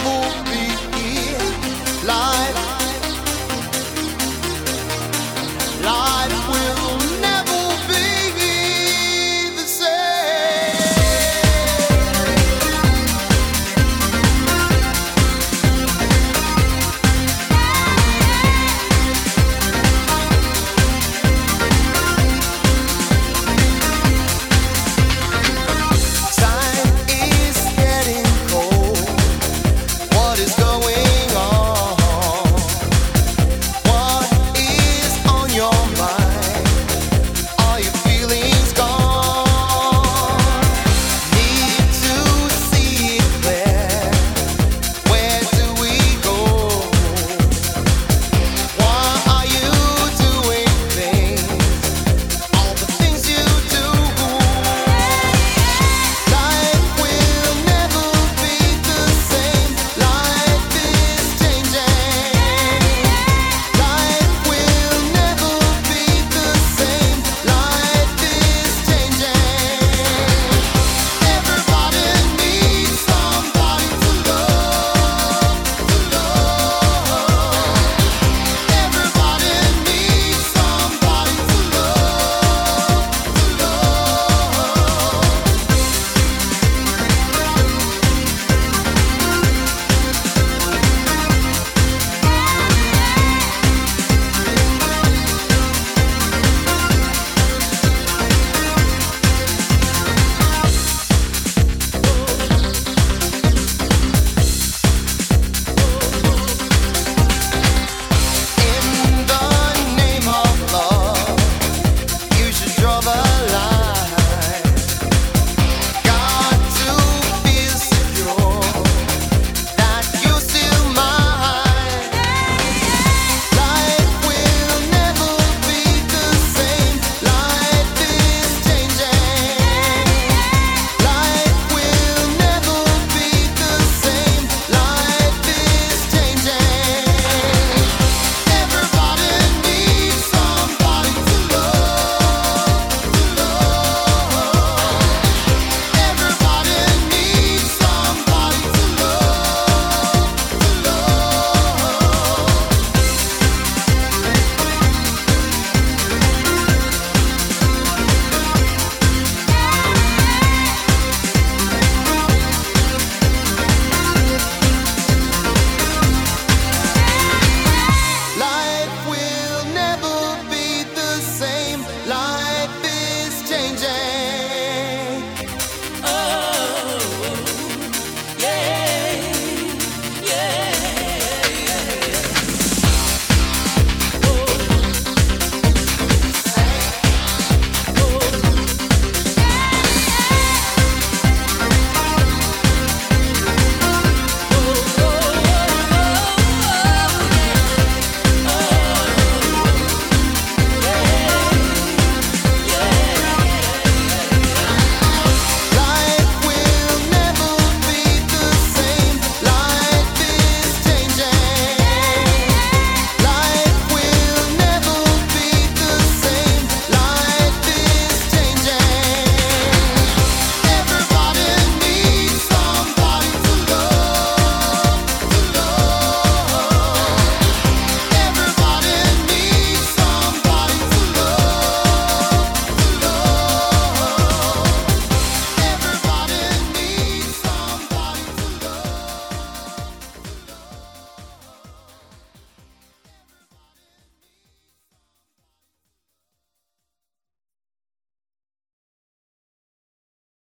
Oh.